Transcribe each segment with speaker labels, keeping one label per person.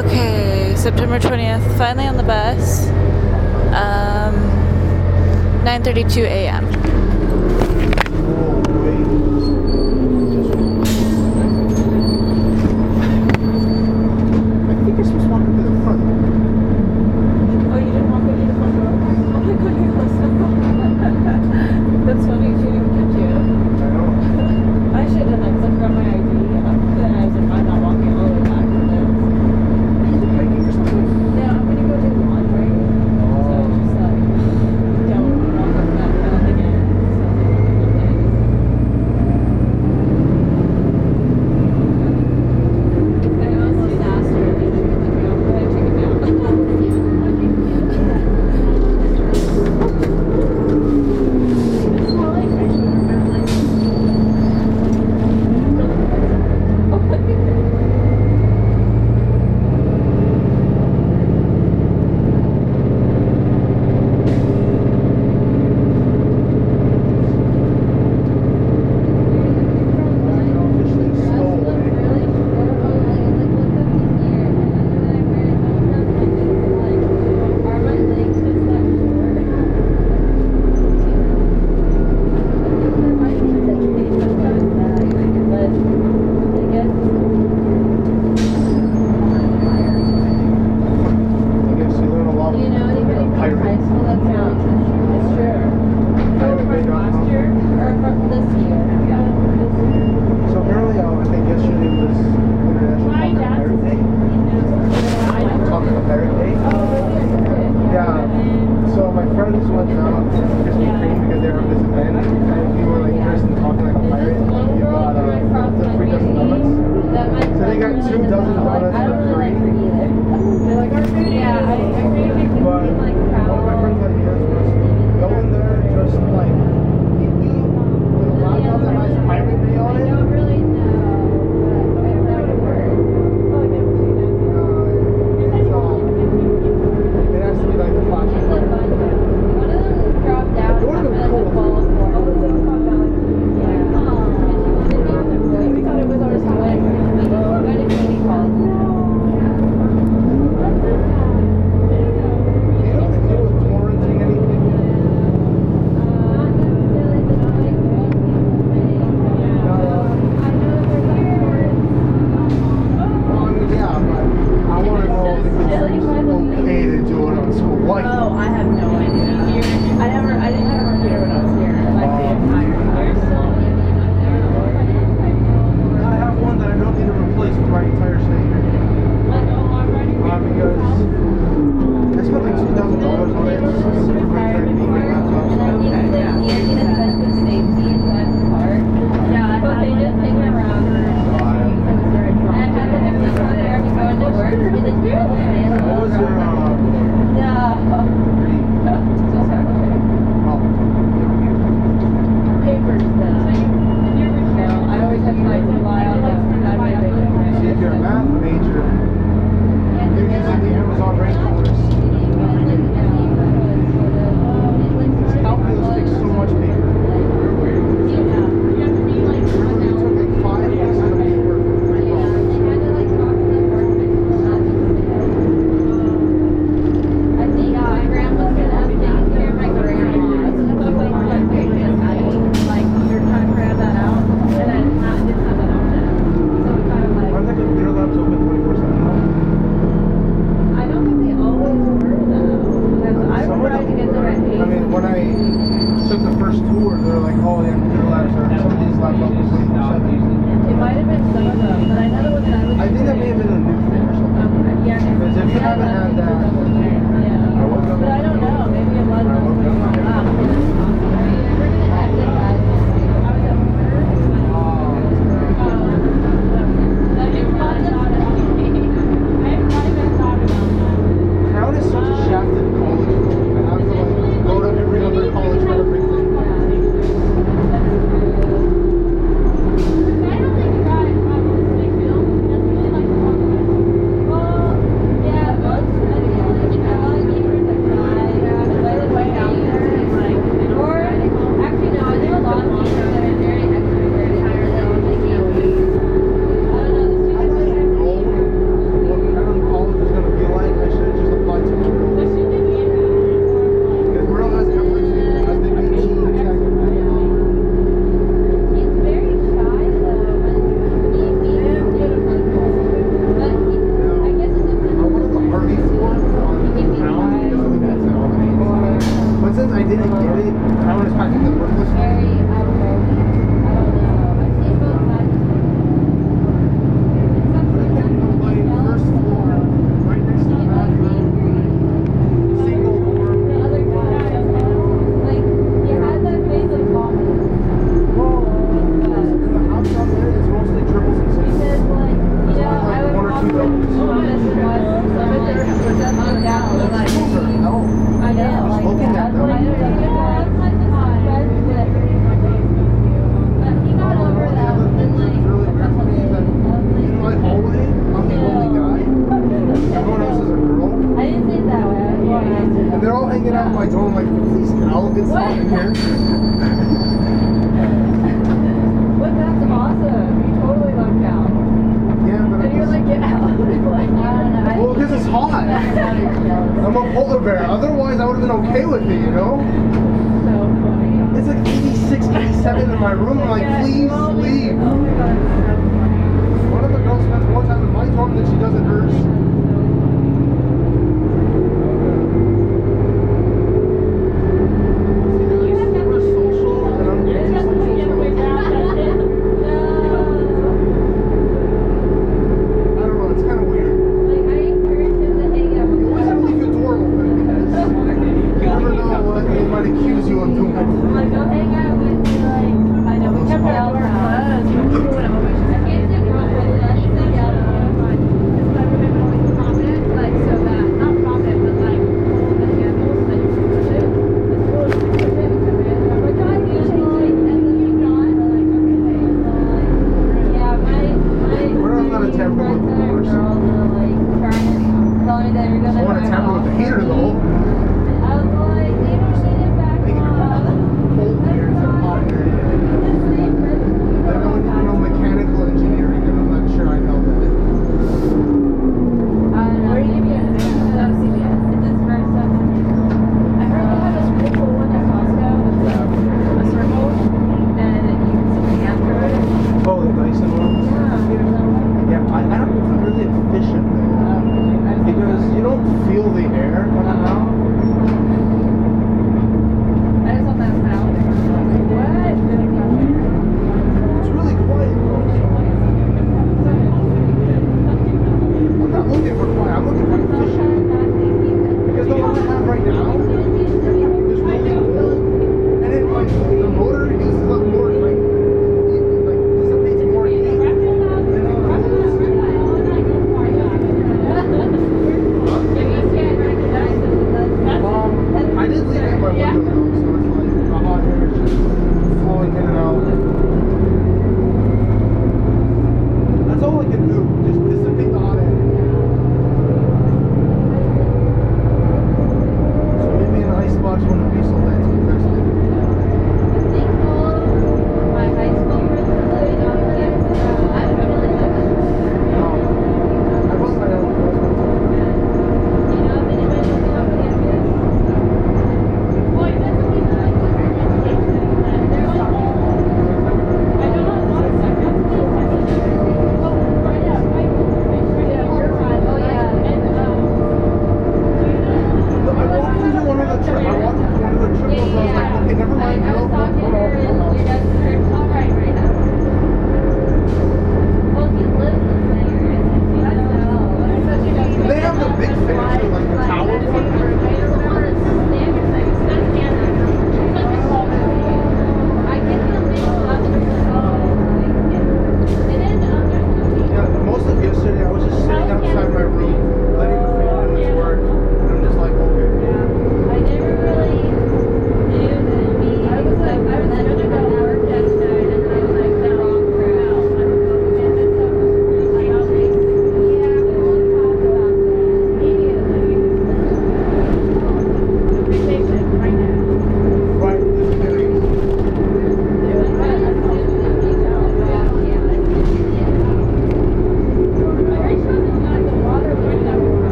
Speaker 1: Okay, September 20th, finally on the bus. Um, 9:32 a.m.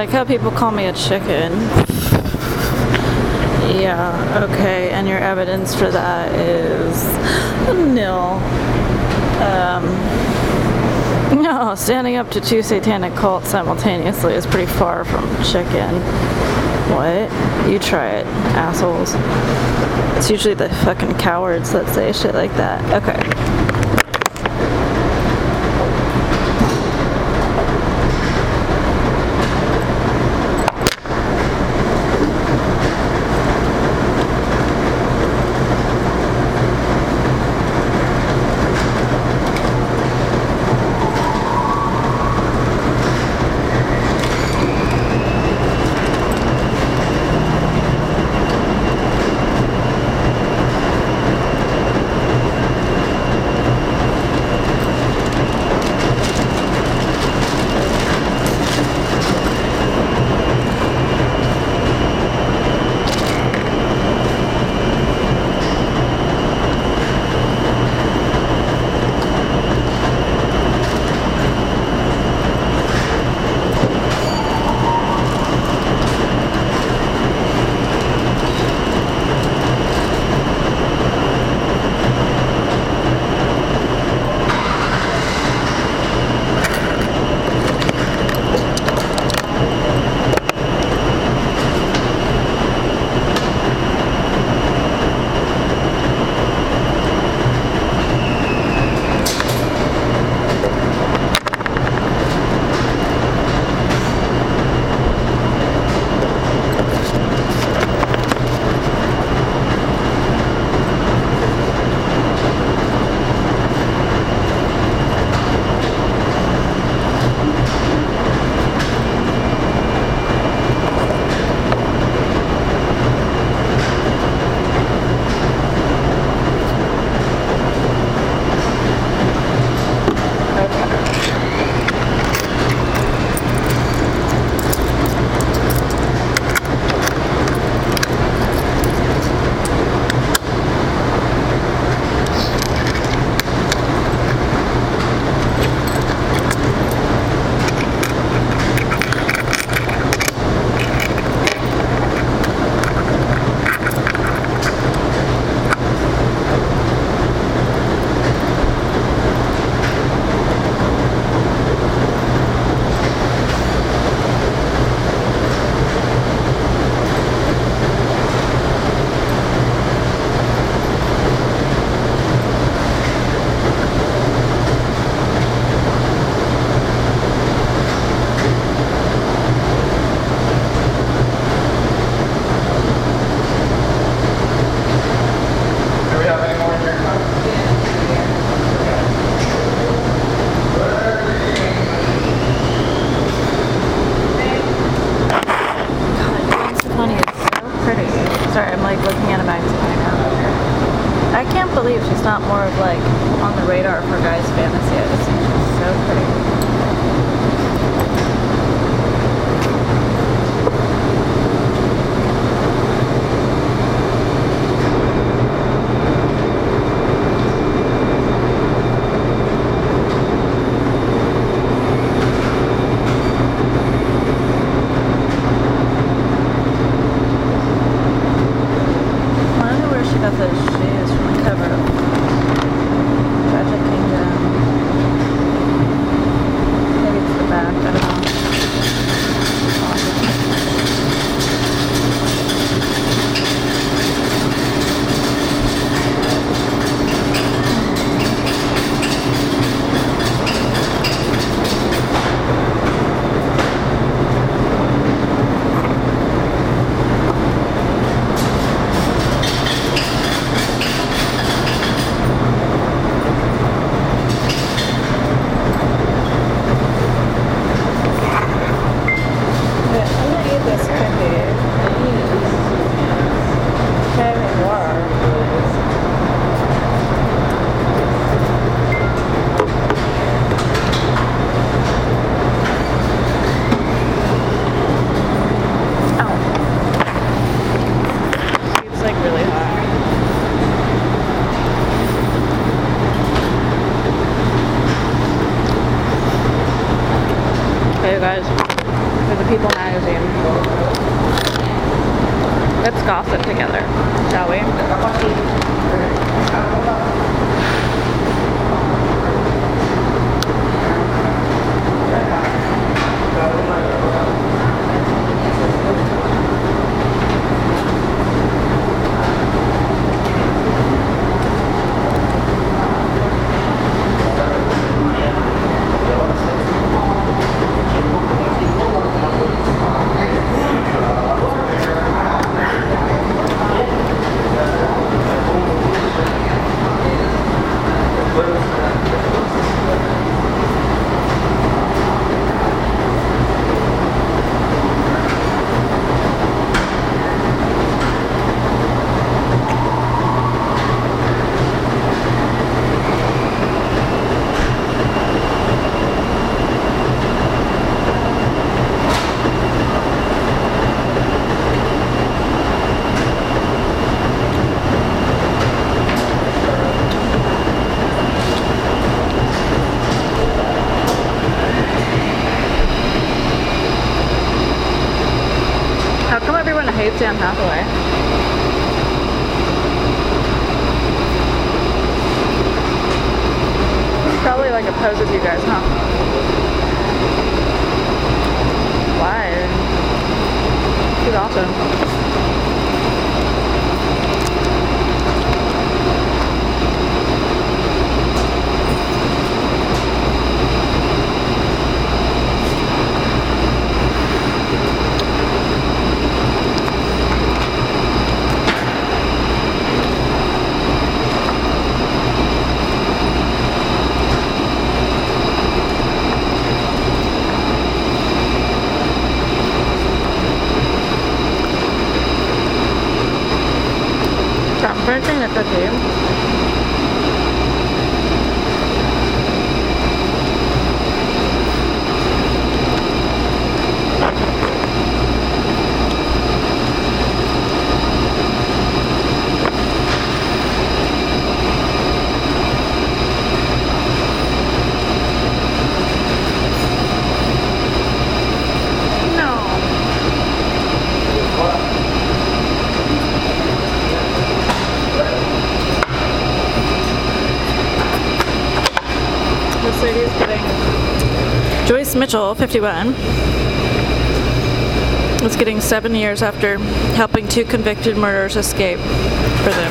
Speaker 1: like
Speaker 2: how
Speaker 3: people call me a chicken. Yeah, okay, and your evidence for that is nil. Um, no, standing up to two satanic cults simultaneously is pretty far from chicken. What? You try it, assholes. It's usually the fucking cowards that say shit like that. Okay. Mitchell, 51, was getting seven years after helping two convicted murderers escape for them.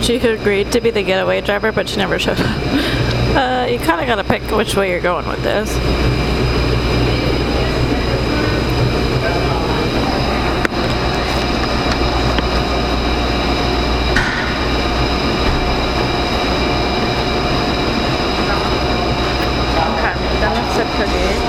Speaker 3: she agreed to be the getaway driver, but she never showed up. Uh, you kind of got to pick which way you're going with this. Okay.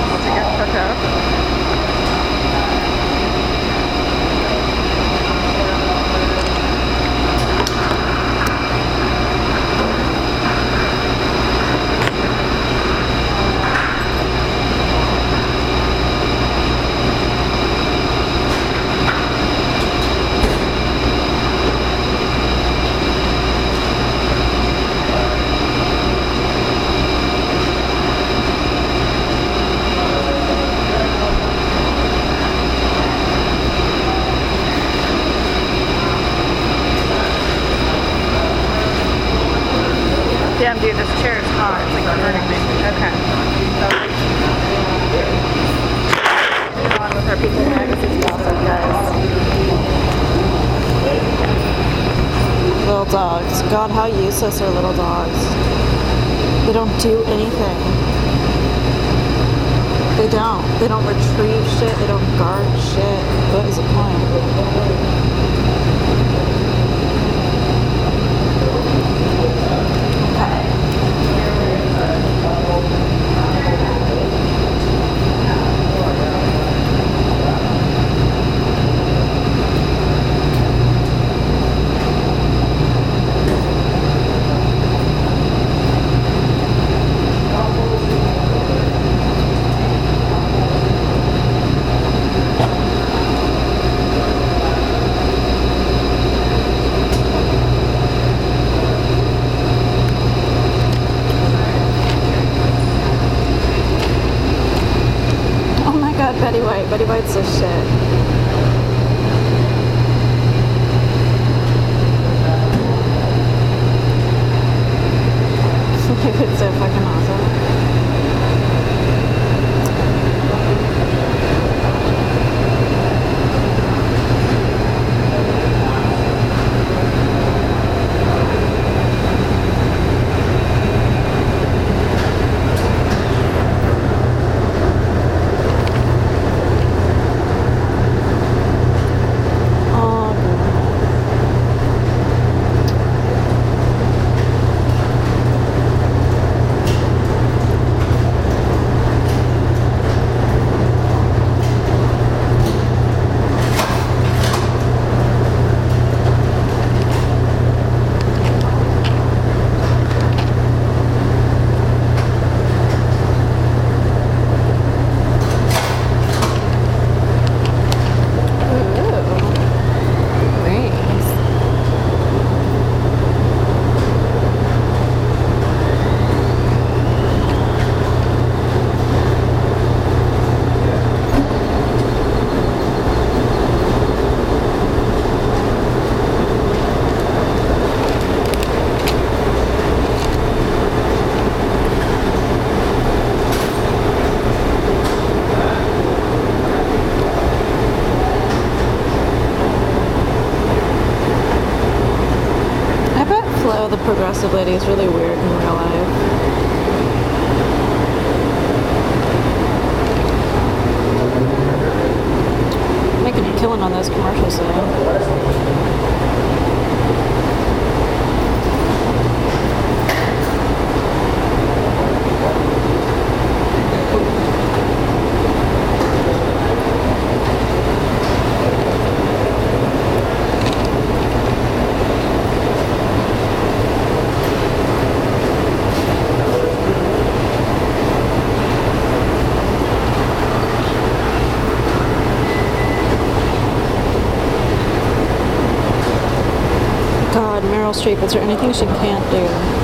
Speaker 3: disability is really weird. shape. Is there anything she can't do?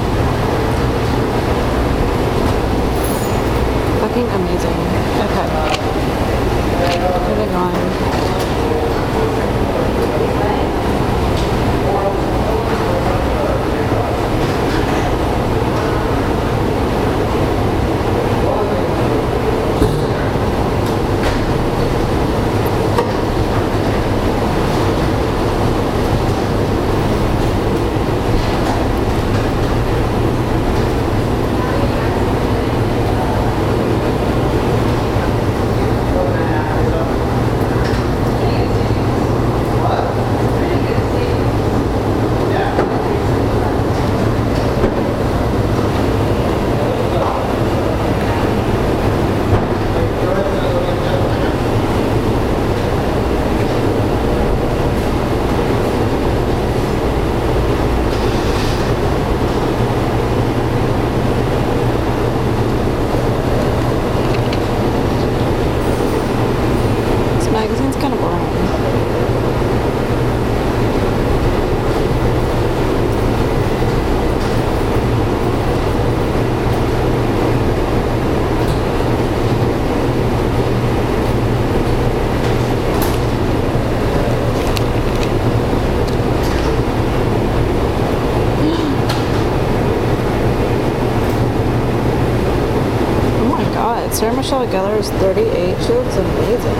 Speaker 3: Gellar is 38. She looks amazing.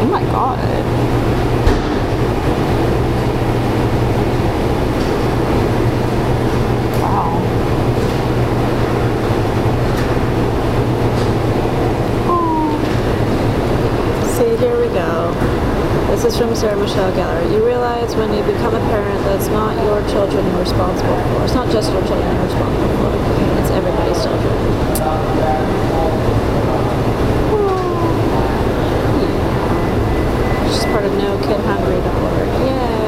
Speaker 3: Oh my god. Wow. Oh. See, here we go. This is from Sarah Michelle Gellar. You realize when you become a parent that it's not your children you're responsible for. It's not just your children you're responsible for. It's everybody's children. She's part of No Kid. Yay!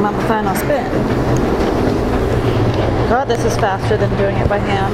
Speaker 3: I'm on the final spin. God, this is faster than doing it by hand.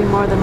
Speaker 3: Be more than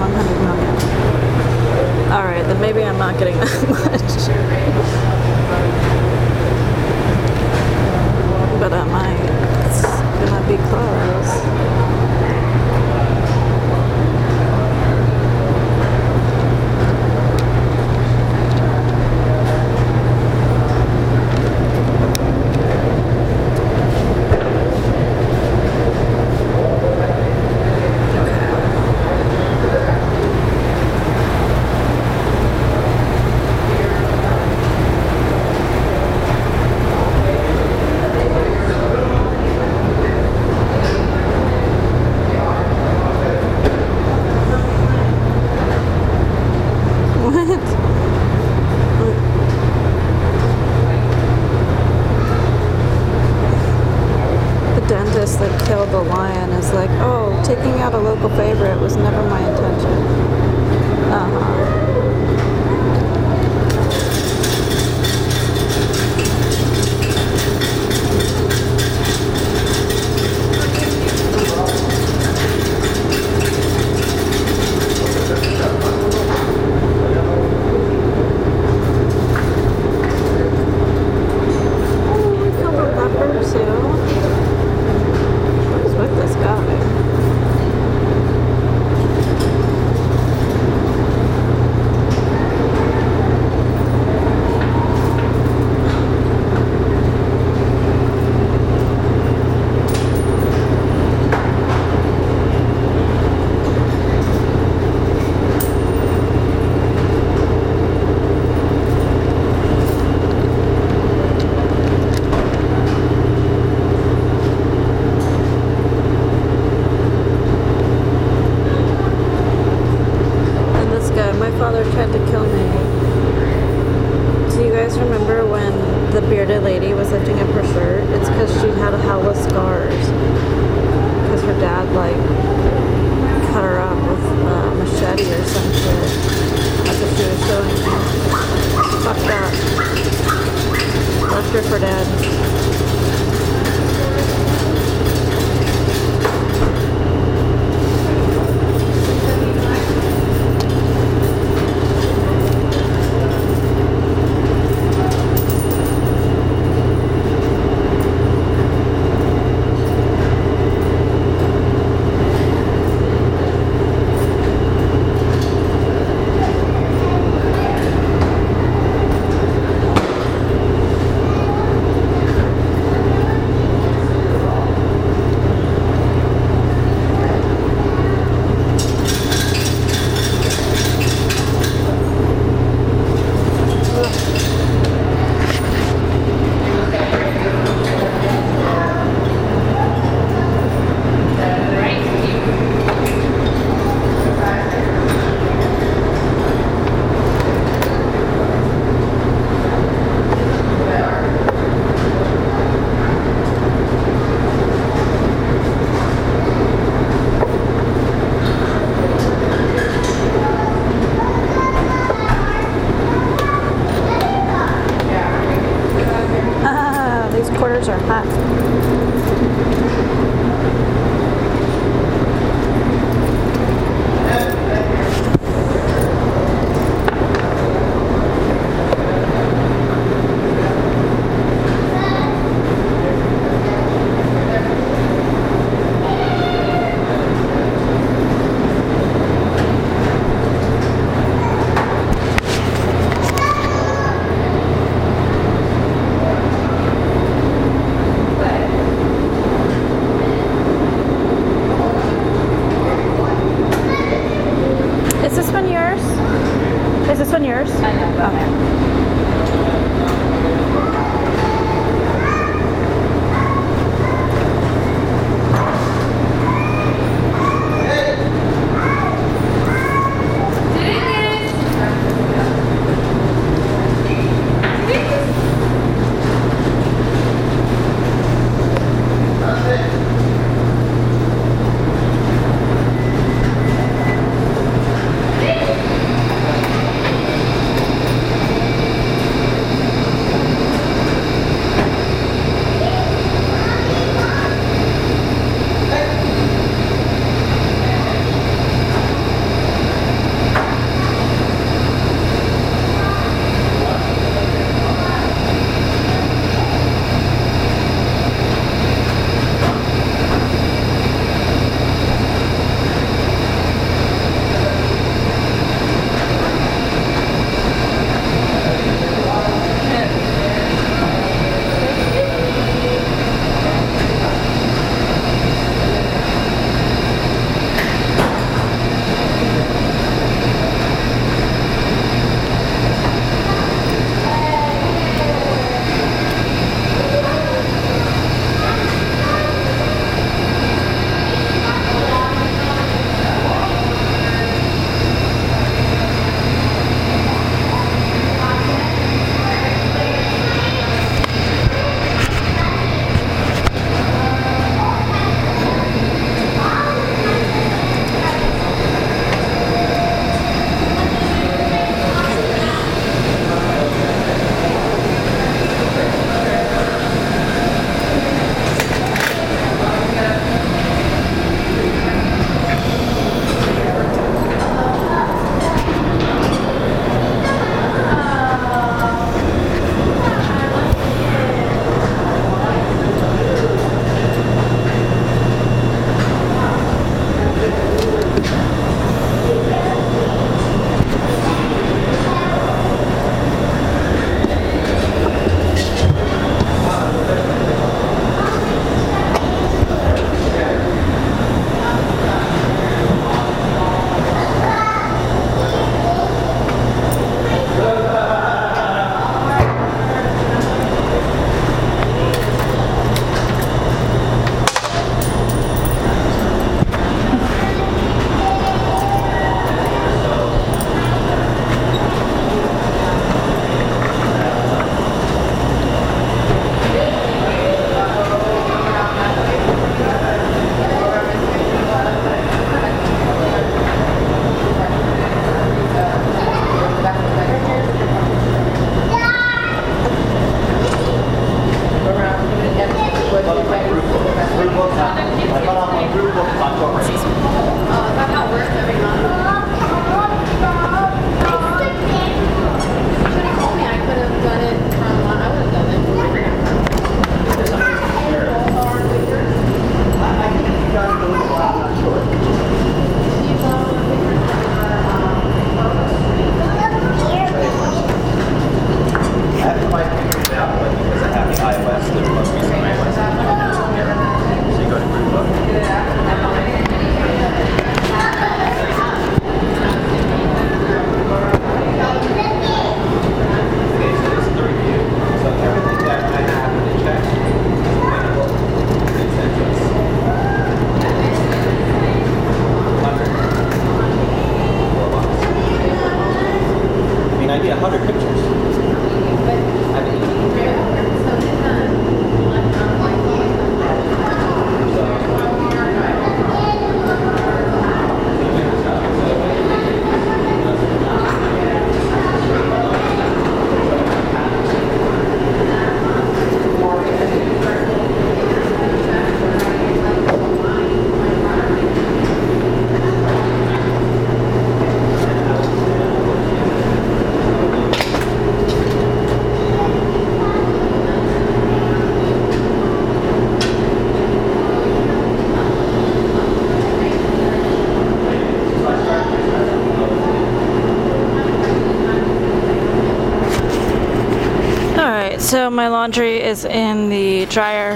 Speaker 3: my laundry is in the dryer.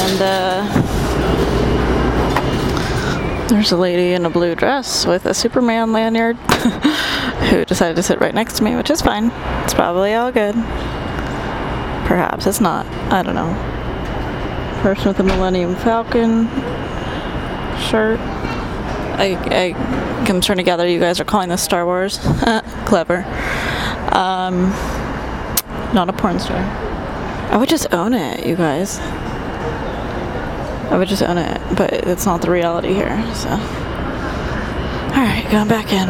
Speaker 3: And uh, there's a lady in a blue dress with a Superman lanyard who decided to sit right next to me, which is fine. It's probably all good. Perhaps it's not. I don't know. Person with a Millennium Falcon shirt. I, I am trying to gather you guys are calling this Star Wars. Clever. Um, not a porn star. I would just own it, you guys. I would just own it, but it's not the reality here, so. Alright, going back in.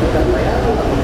Speaker 3: Obrigado.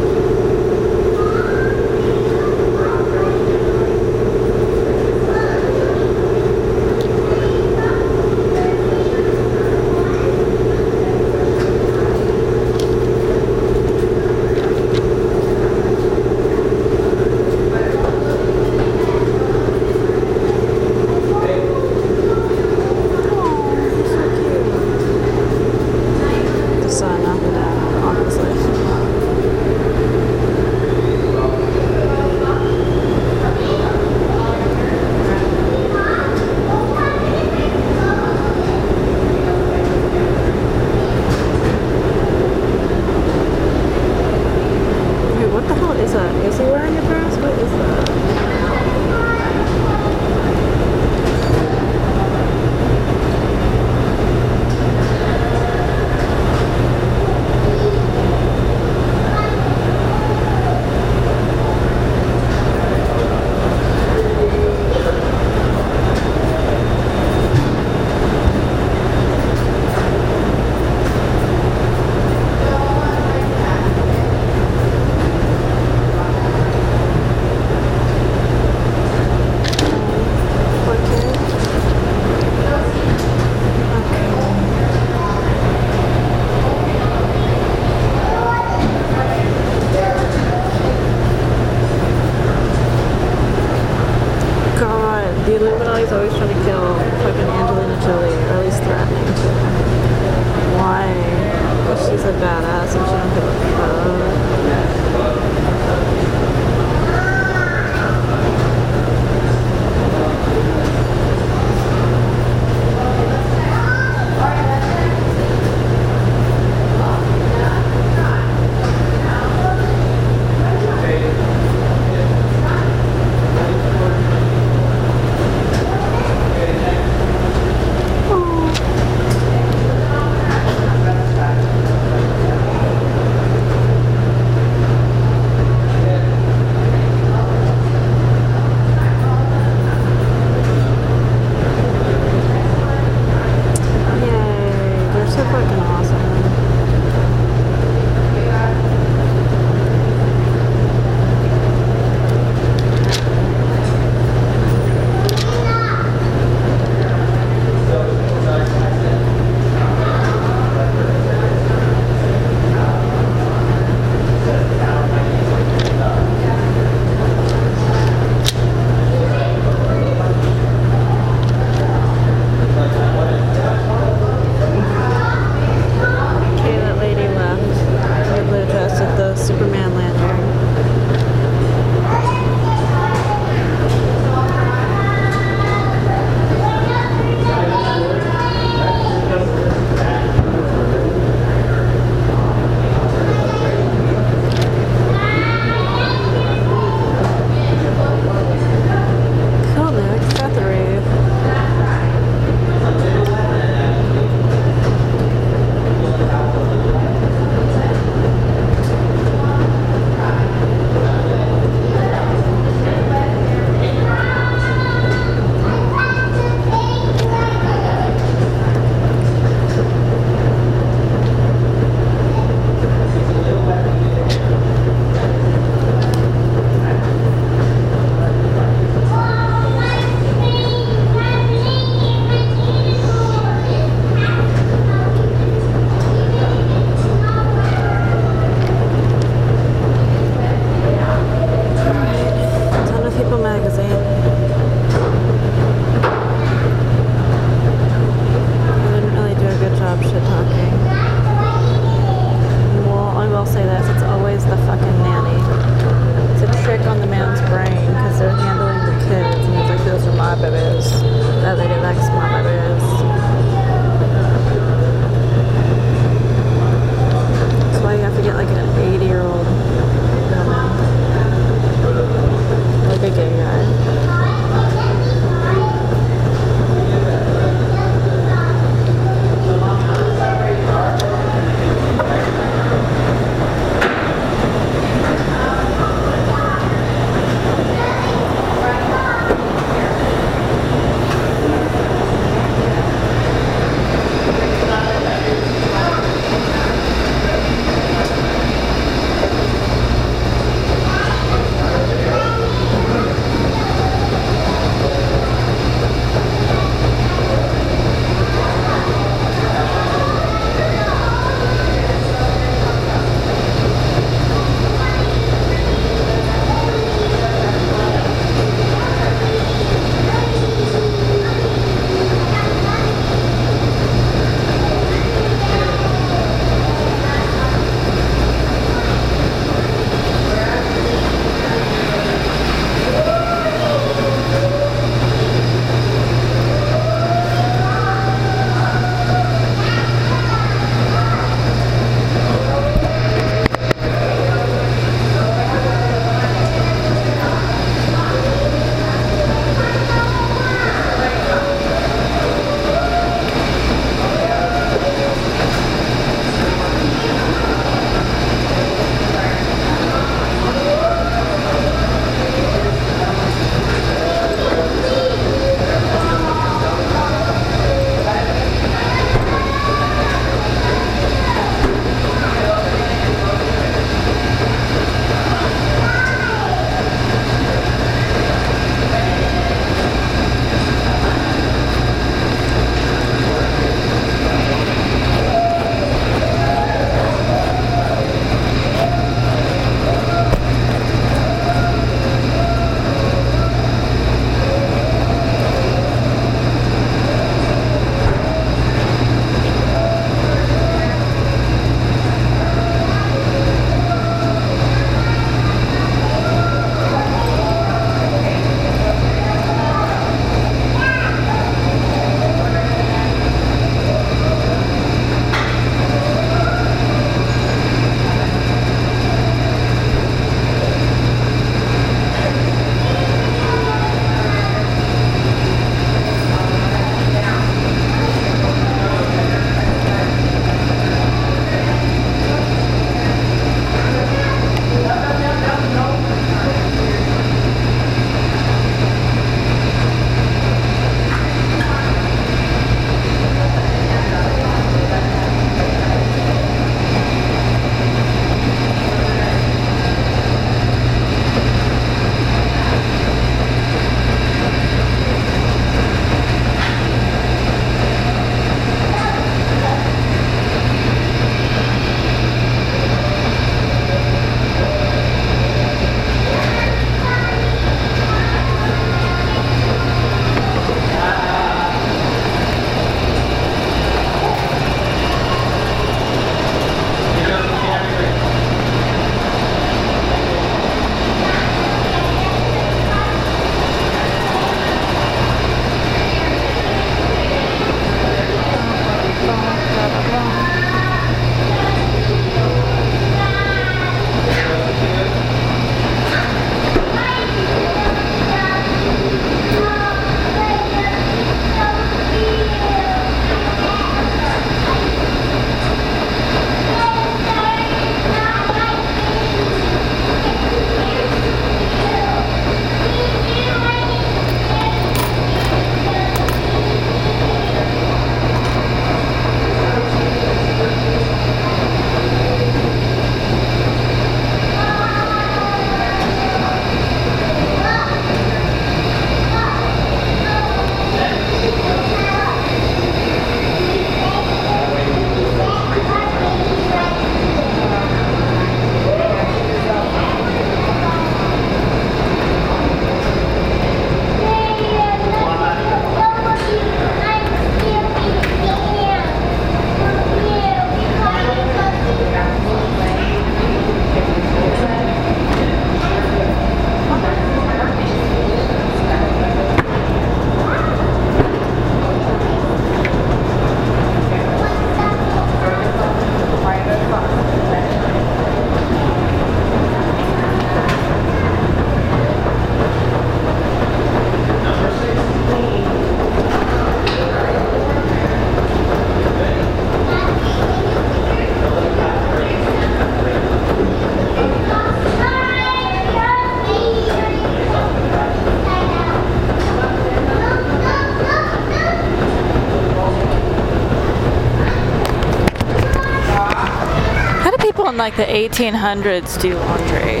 Speaker 3: Like the 1800s do laundry.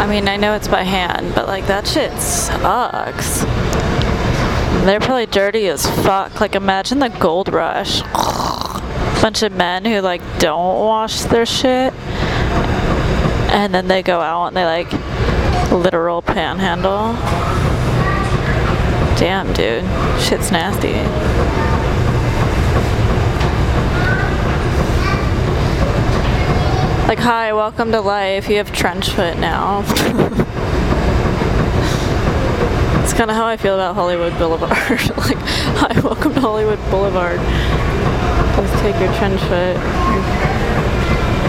Speaker 3: I mean, I know it's by hand, but like that shit sucks. They're probably dirty as fuck. Like imagine the gold rush. Bunch of men who like don't wash their shit. And then they go out and they like literal panhandle. Damn, dude. Shit's nasty. Hi, welcome to life. You have trench foot now. it's kind of how I feel about Hollywood Boulevard. like, hi, welcome to Hollywood Boulevard. Please take your trench foot.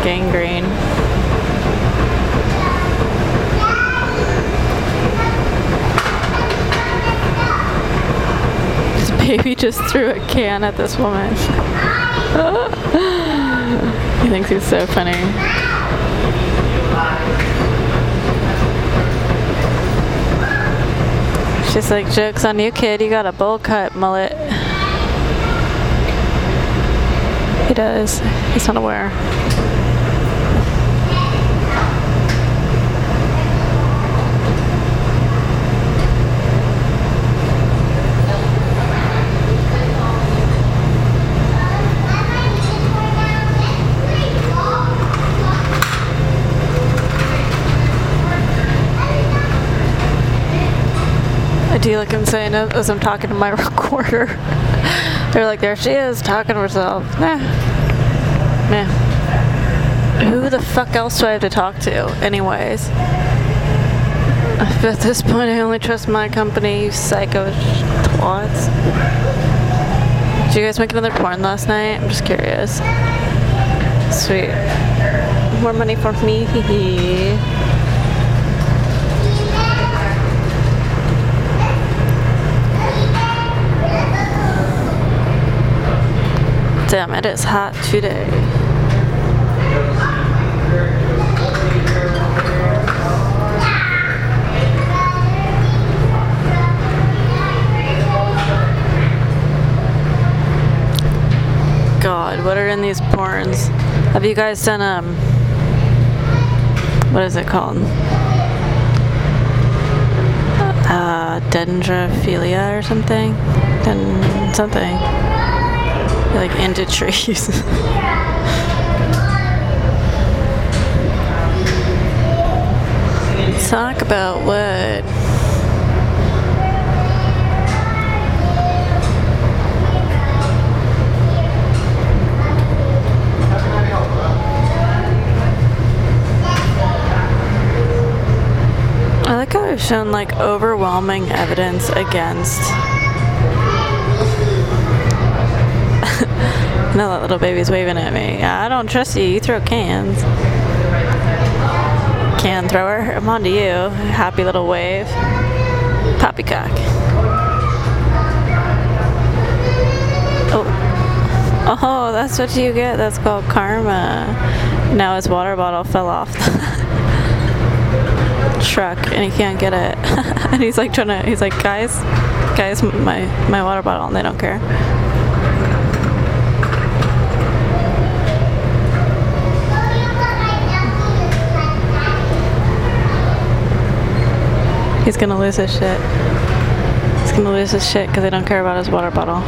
Speaker 3: Gangrene. This baby just threw a can at this woman. he thinks he's so funny. She's like, joke's on you, kid. You got a bowl cut mullet. He does. He's not aware. Do look insane as I'm talking to my recorder. They're like, there she is, talking to herself. Nah. Nah. Who the fuck else do I have to talk to, anyways? At this point, I only trust my company, you psycho twats. Did you guys make another porn last night? I'm just curious. Sweet. More money for me. Damn, it is hot today. God, what are in these porns? Have you guys done um what is it called? Uh dendrophilia or something? Den something. Like into trees. Talk about what? I like how I've shown like overwhelming evidence against No, that little baby's waving at me. I don't trust you. You throw cans. Can thrower. I'm on to you. Happy little wave. Poppycock. Oh. Oh, that's what you get. That's called karma. Now his water bottle fell off the truck and he can't get it. and he's like trying to, he's like, guys, guys, my, my water bottle, and they don't care. He's gonna lose his shit. He's gonna lose his shit because they don't care about his water bottle.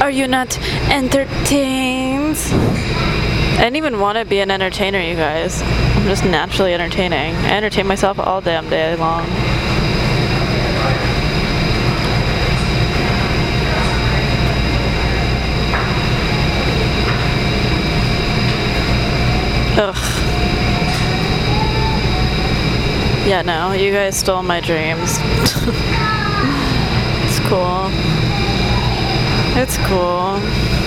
Speaker 3: Are you not entertained? I didn't even want to be an entertainer, you guys. I'm just naturally entertaining. I entertain myself all damn day long. Ugh. Yeah, no, you guys stole my dreams. it's cool. It's cool.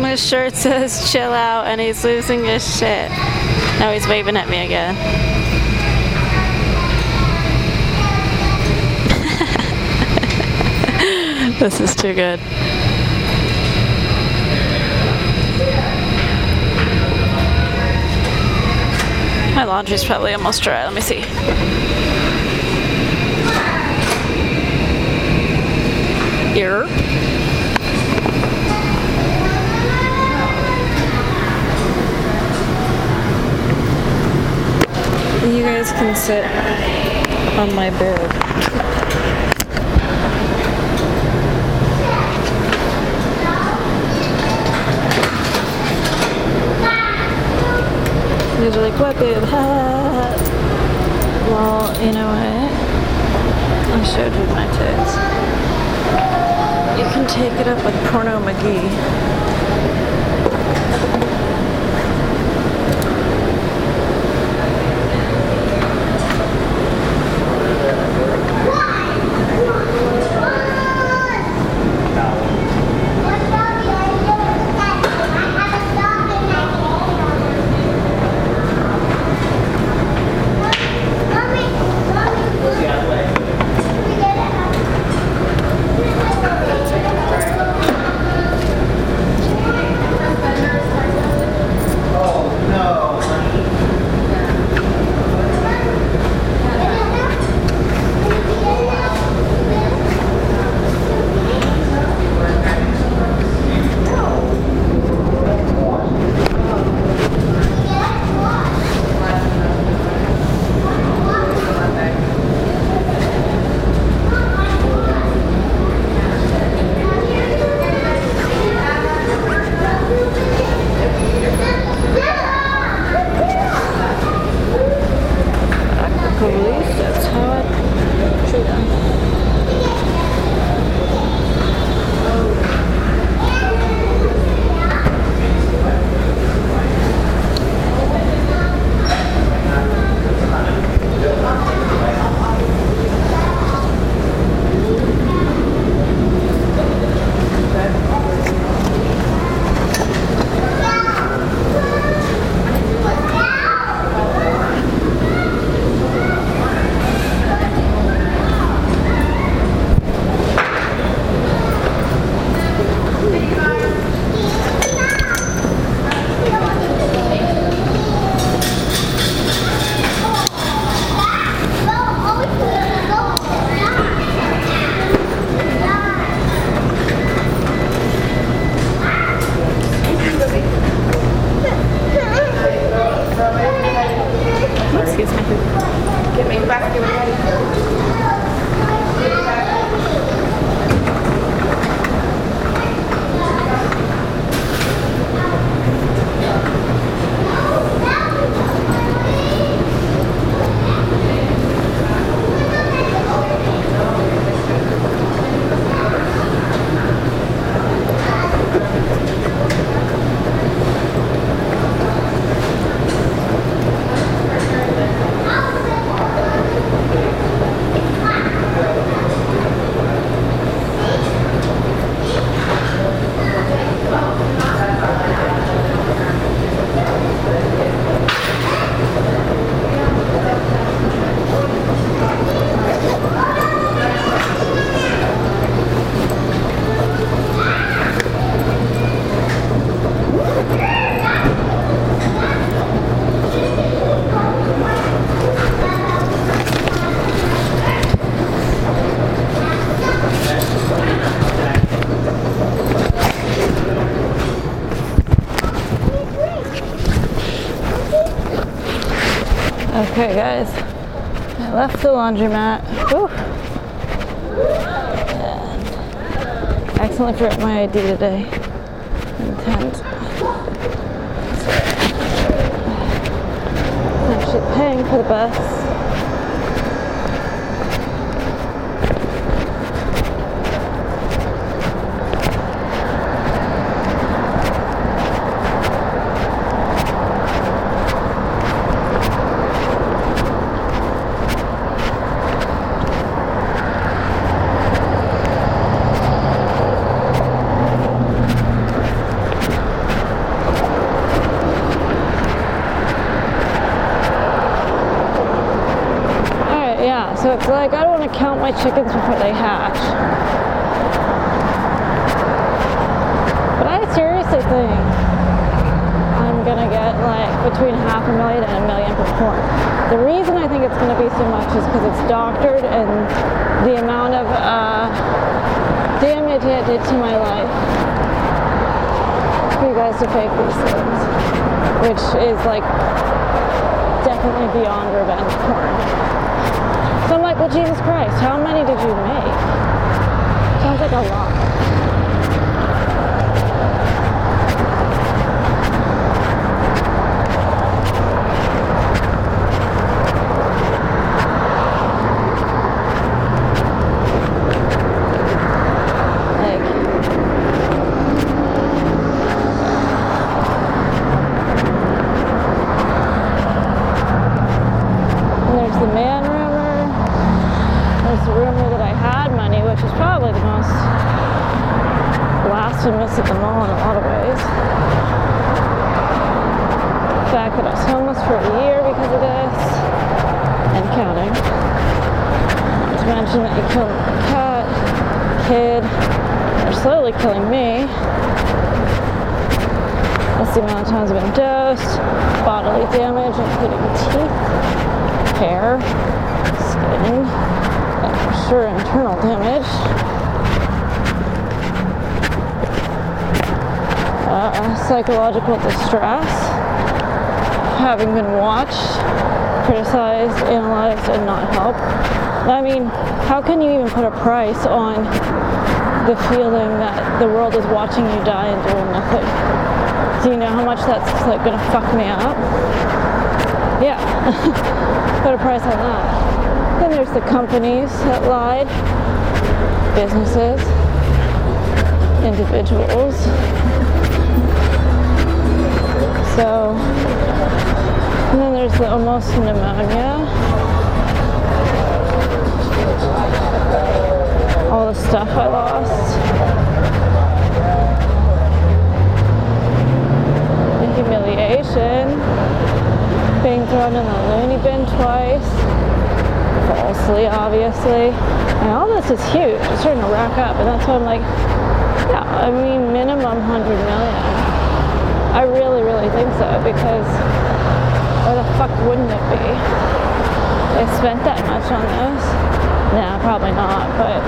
Speaker 3: When his shirt says chill out and he's losing his shit. Now he's waving at me again. this is too good. My laundry's probably almost dry. Let me see. Here. You guys can sit on my bed. You guys are like, what? Ha. Well, you know what? I showed you my tits. You can take it up with Porno McGee. Okay, guys. I left the laundromat. Whew. And accidentally forgot my ID today. Intent. actually paying for the bus. Alright, yeah, so it's like I don't want to count my chickens before they hatch. But I seriously think I'm gonna get like between half a million and a million per corn. The reason I think it's gonna be so much is because it's doctored and the amount of uh, damage it did to my life for you guys to fake these things, which is like definitely beyond revenge porn. So I'm like, well, Jesus Christ, how many did you make? Sounds like a lot. Like, and there's the man rumor. There's the rumor that I had money, which is probably the most blasphemous of them all in a lot of ways. The fact that I was homeless for a year because of this and counting. To mention that you killed my cat, kid. They're slowly killing me. That's the amount of times I've been dosed. Bodily damage, including teeth, hair, skin, and for sure internal damage. Uh, psychological distress, having been watched, criticized, analyzed, and not helped. I mean, how can you even put a price on the feeling that the world is watching you die and doing nothing? Do you know how much that's like gonna fuck me up? Yeah, put a price on that. Then there's the companies that lied, businesses, individuals. So, and then there's the almost pneumonia. All the stuff I lost. The humiliation. Being thrown in the loony bin twice. Falsely, obviously. And all this is huge. It's starting to rack up. And that's why I'm like, yeah, I mean, minimum 100 million. I really, really think so because fuck wouldn't it be? They spent that much on this? Nah, probably not, but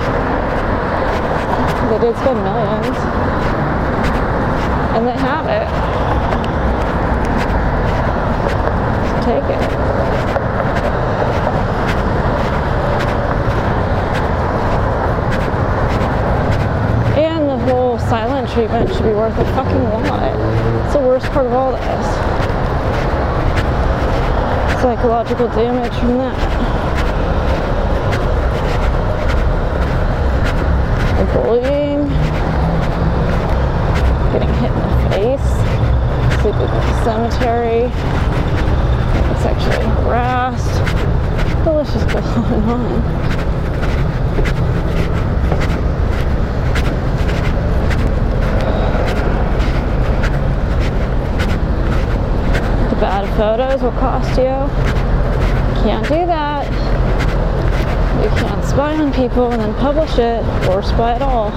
Speaker 3: they did spend millions. And they have it. Take it. And the whole silent treatment should be worth a fucking lot. It's the worst part of all this. Psychological damage from that. Bullying, getting hit in the face, sleeping in the cemetery, sexually harassed. The list just goes on and on. The bad photos will cost you. Can't do that. You can't spy on people and then publish it or spy at all.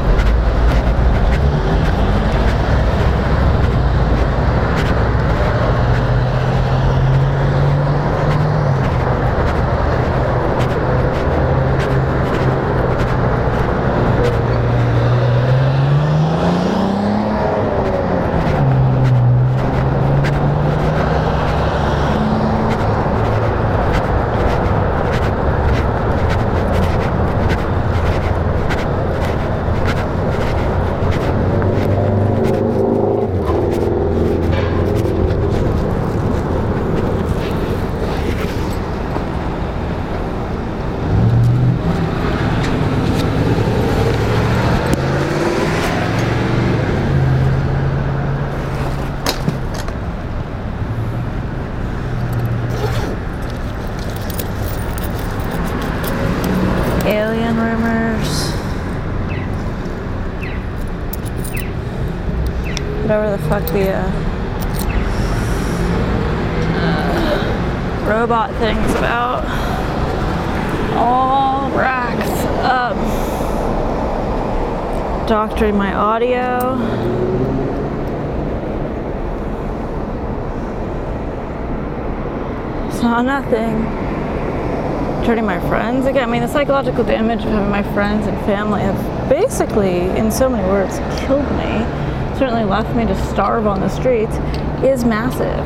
Speaker 3: Fuck the uh, robot thing's about. All racks up. Doctoring my audio. It's not nothing. Turning my friends again. I mean, the psychological damage of having my friends and family have basically, in so many words, killed me. Certainly left me to starve on the streets. Is massive.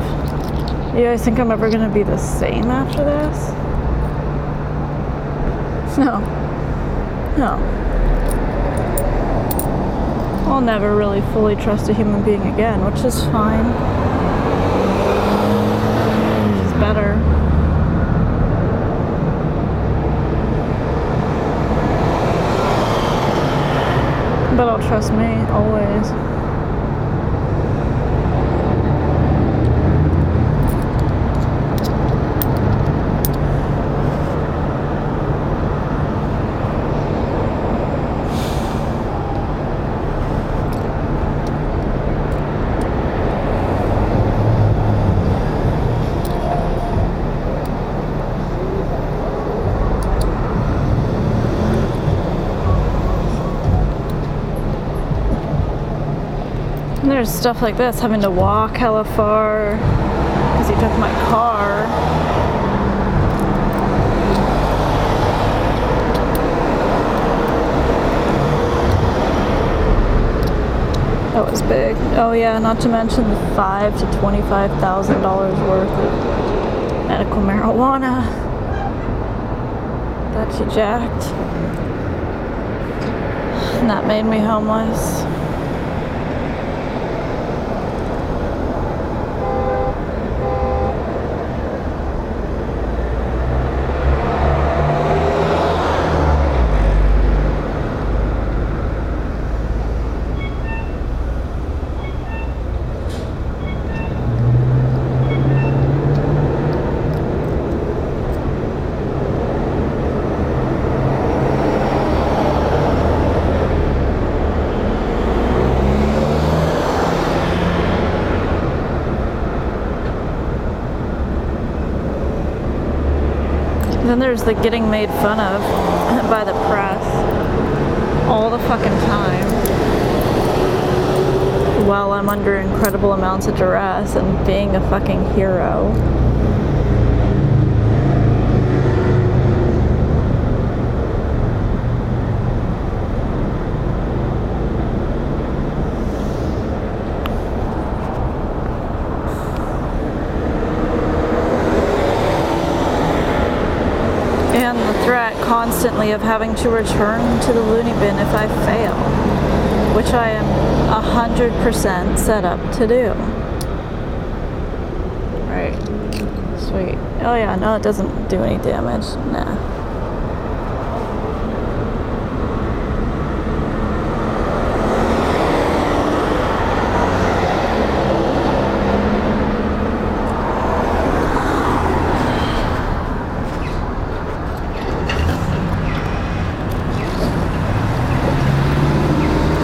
Speaker 3: You guys think I'm ever gonna be the same after this? No. No. I'll never really fully trust a human being again, which is fine. Which is better. But I'll trust me always. Stuff like this, having to walk hella far because he took my car. That was big. Oh yeah, not to mention the five to twenty-five thousand dollars worth of medical marijuana that she jacked. And that made me homeless. Then there's the getting made fun of by the press all the fucking time while I'm under incredible amounts of duress and being a fucking hero. And the threat constantly of having to return to the loony bin if I fail, which I am 100% set up to do. Right. Sweet. Oh, yeah, no, it doesn't do any damage. Nah.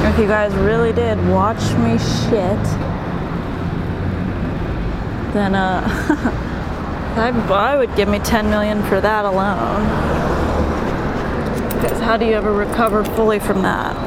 Speaker 3: If you guys really did watch me shit, then uh, I, I would give me 10 million for that alone. Because how do you ever recover fully from that?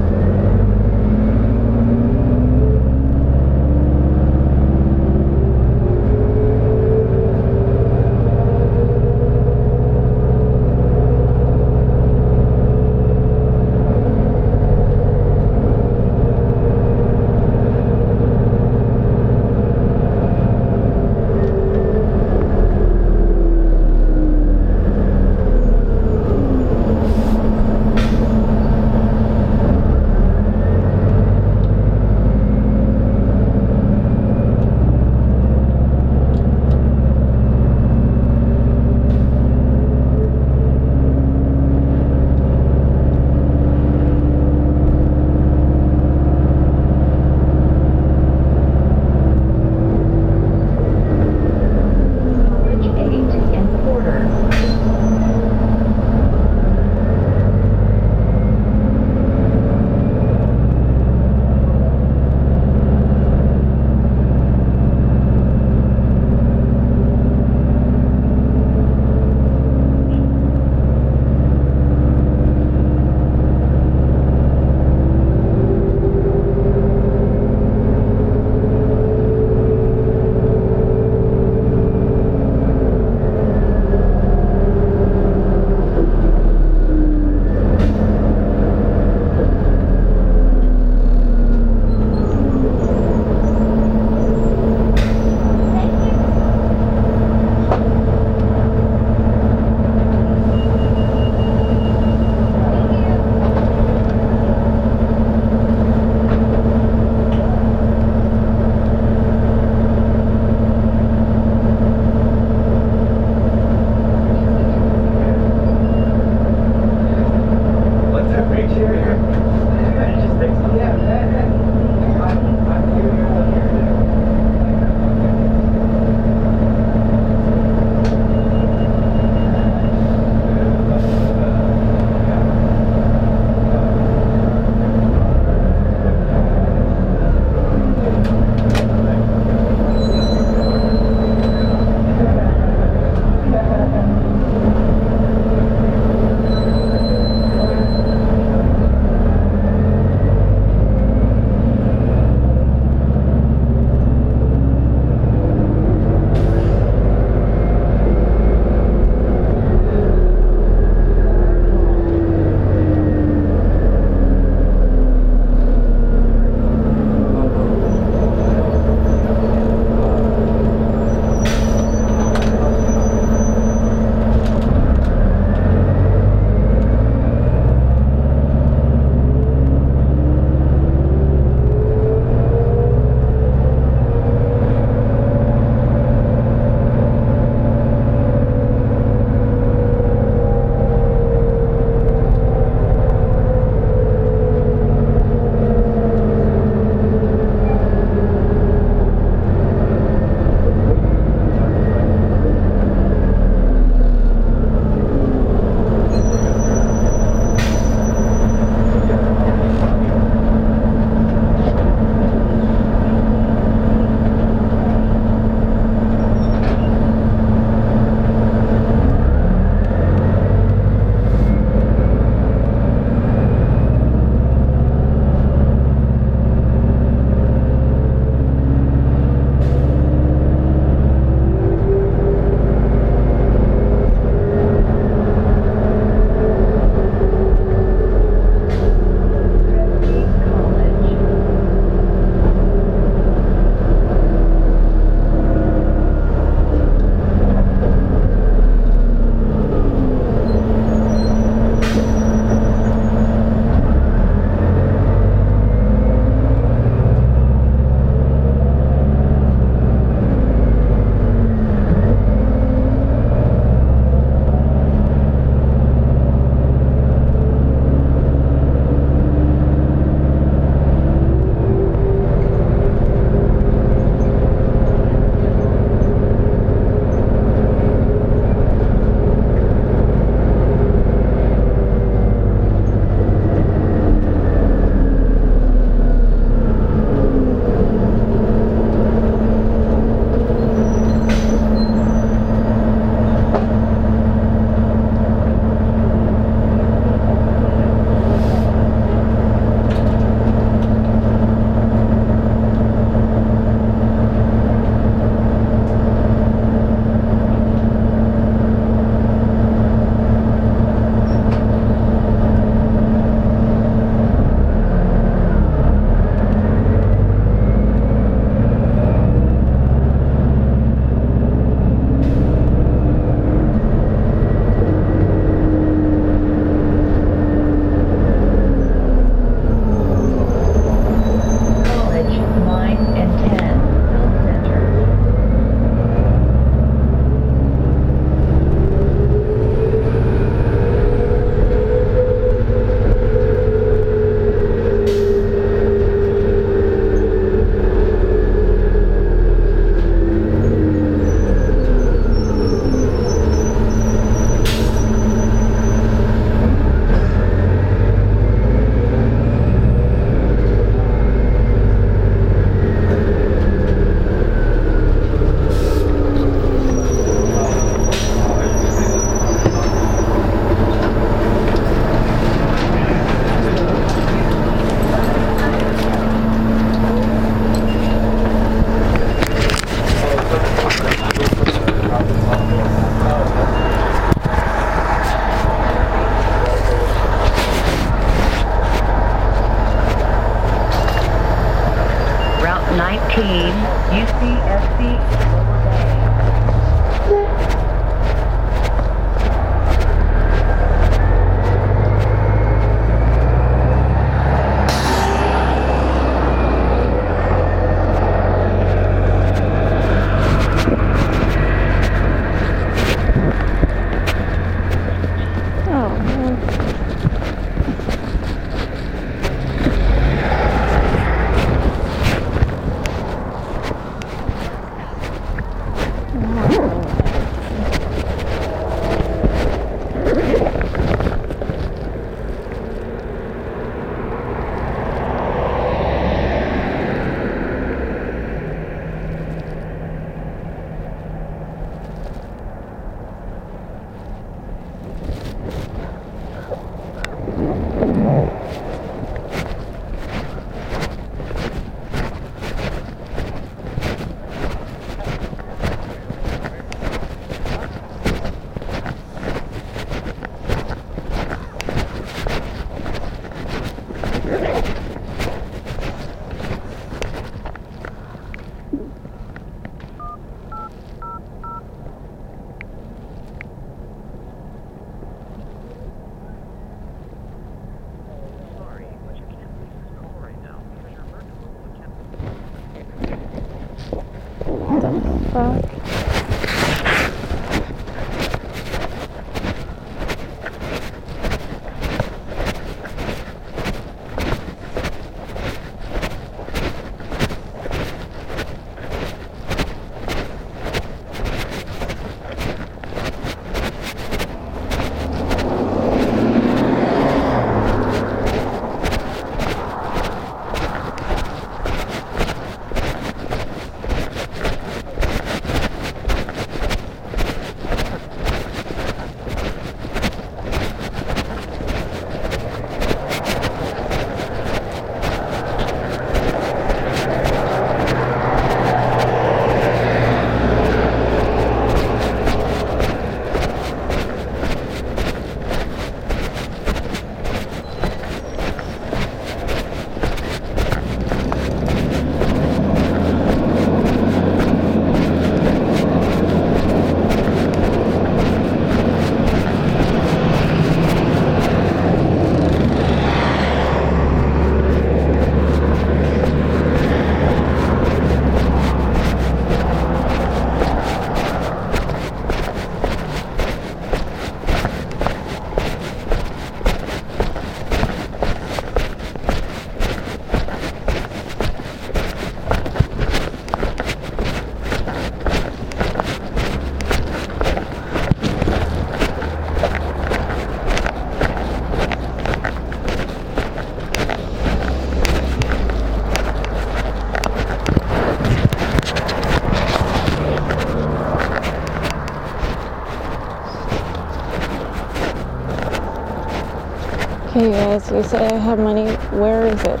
Speaker 3: You say I have money. Where is it?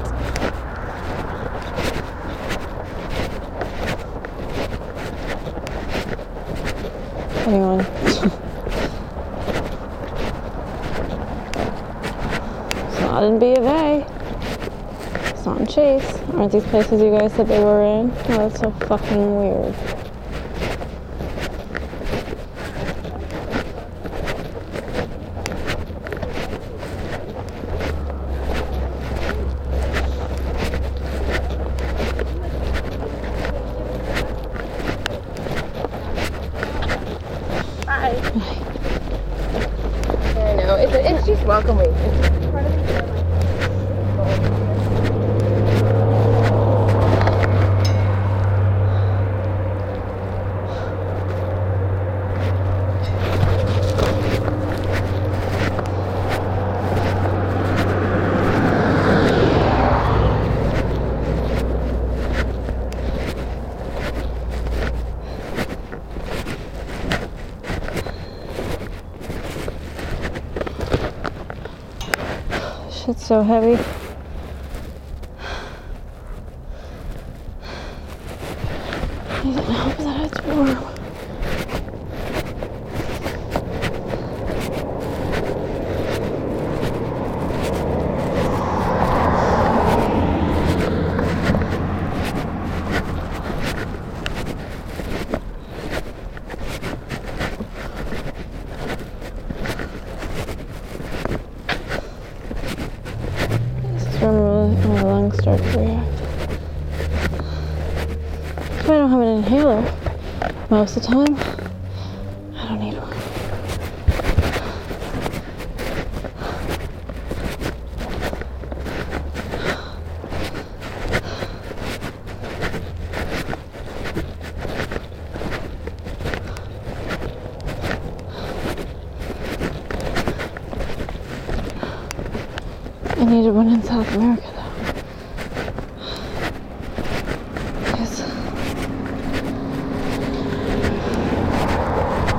Speaker 3: Anyone? it's not in B of A. It's not in Chase. Aren't these places you guys said they were in? Oh, that's so fucking weird.
Speaker 4: Hi. I know. It's, it's just welcoming. It's just part of the
Speaker 3: Shit's so heavy. I don't hope that it's warm. This is where my, my lungs start to react. If I don't have an inhaler most of the time, I don't need one. I needed one in South America though. Because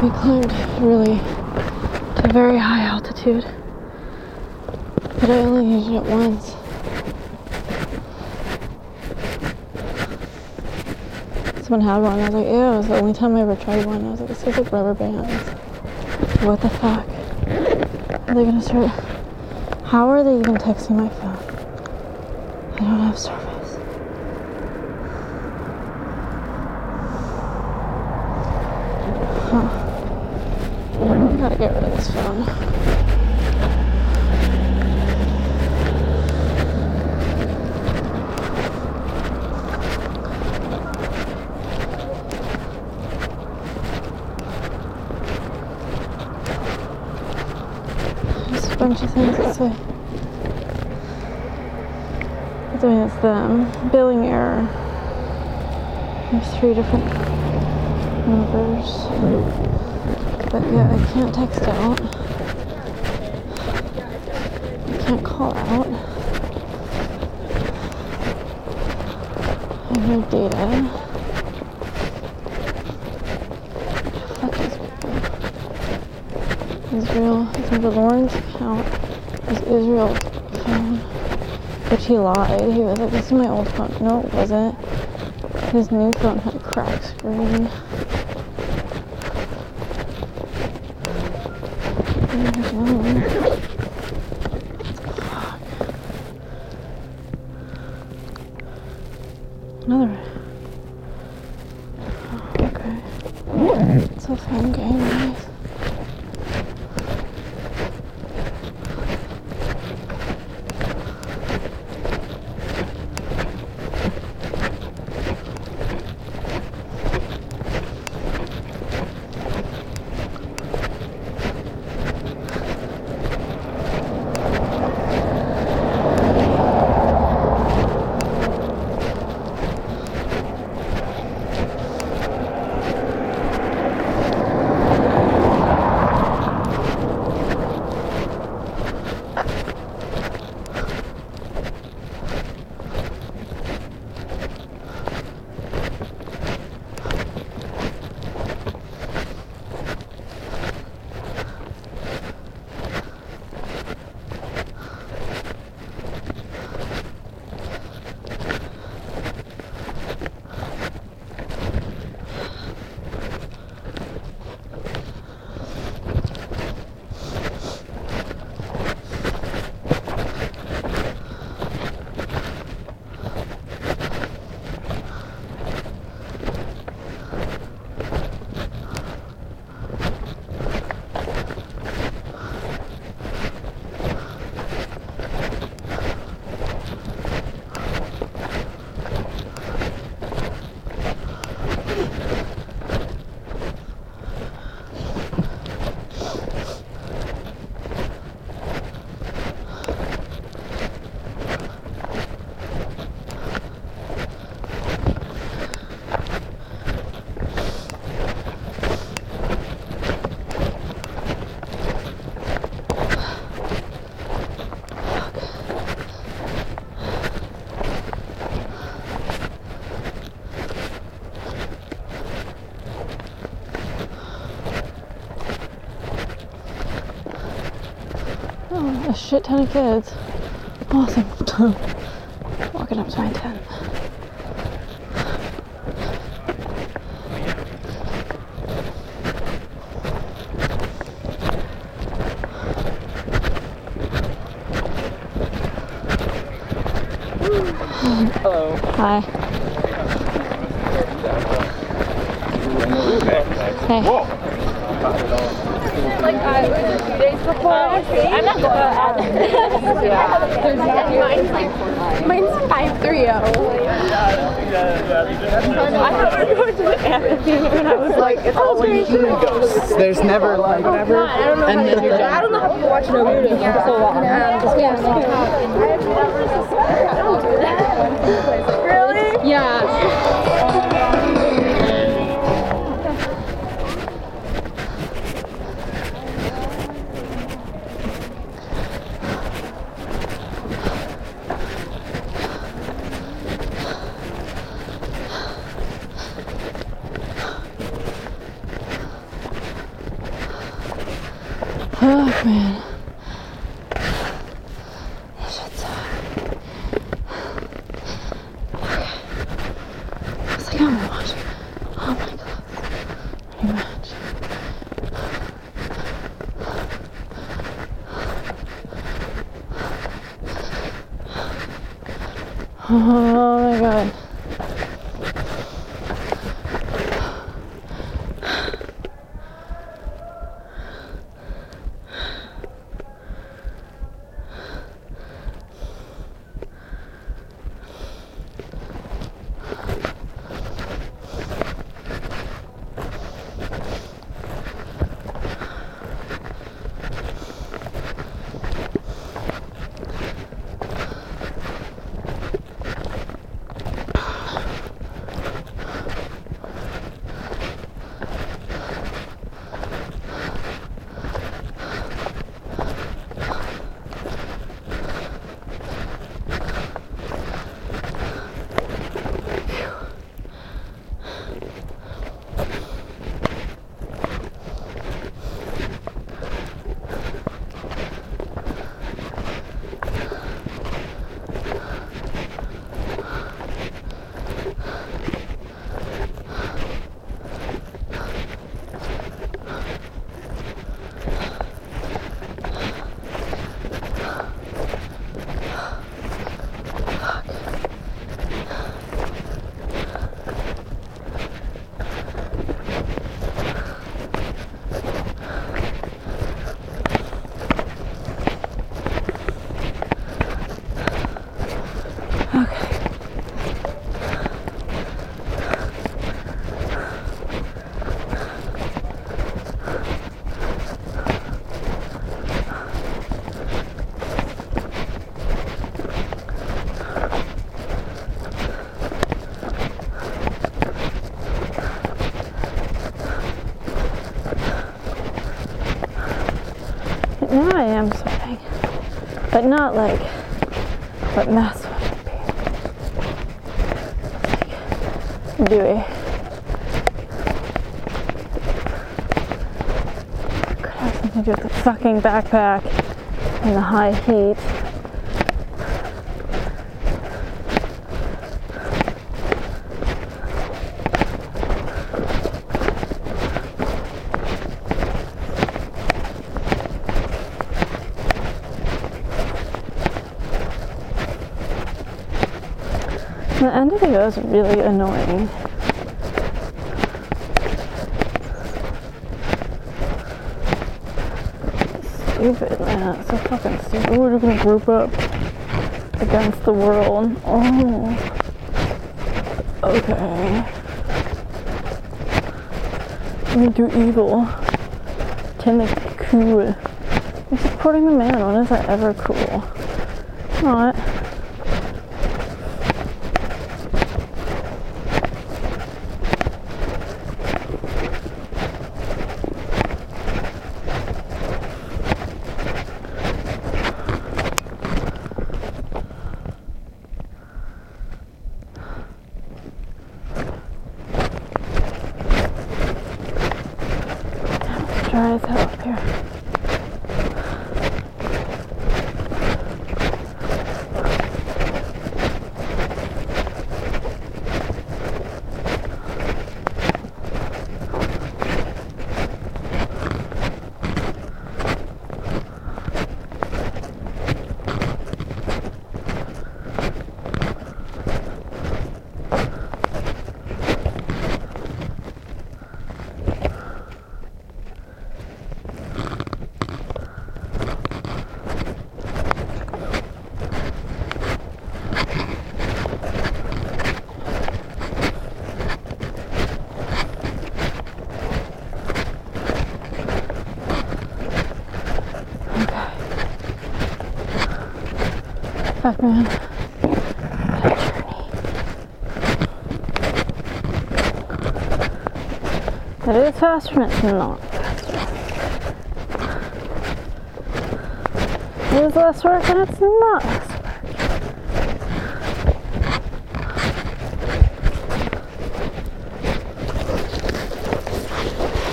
Speaker 3: we climbed really to a very high But I only needed it once. Someone had one. I was like, ew, it was the only time I ever tried one. I was like, this tastes like rubber bands. What the fuck? Are they gonna start how are they even texting my phone? I don't have service. Huh. Gotta get rid of this phone. bunch of things that say. I mean, it's them. Billing error. Three different numbers. But yeah, I can't text out. I can't call out. I have no data. Israel? I think the Lawrence account is Israel's phone. Which he lied. He was like, this is my old phone. No, it wasn't. His new phone had a cracked screen. A shit ton of kids. Awesome. Walking up to my tent.
Speaker 5: Hello.
Speaker 3: Hi. Hey.
Speaker 4: Like I was a few days before. I'm not going to add. Mine's like mine's five three zero. I thought we were going to the amphitheater, and I was like, it's all
Speaker 5: Ghosts. There's never like whatever.
Speaker 4: I don't know.
Speaker 5: And
Speaker 4: how you
Speaker 5: you're
Speaker 4: do it. I don't know how people watch Naruto for so long. Really? Yeah.
Speaker 3: But not like what mass would be. Like dewy. Could have something to do with the fucking backpack and the high heat. The end of the go is really annoying. Stupid, man. It's so fucking stupid. We're gonna group up against the world. Oh. Okay. We do evil. To be cool. You're supporting the man. When is that ever cool? Not. It's dry as hell up here. Journey. It is faster and it's not faster. It is less work and it's not less work.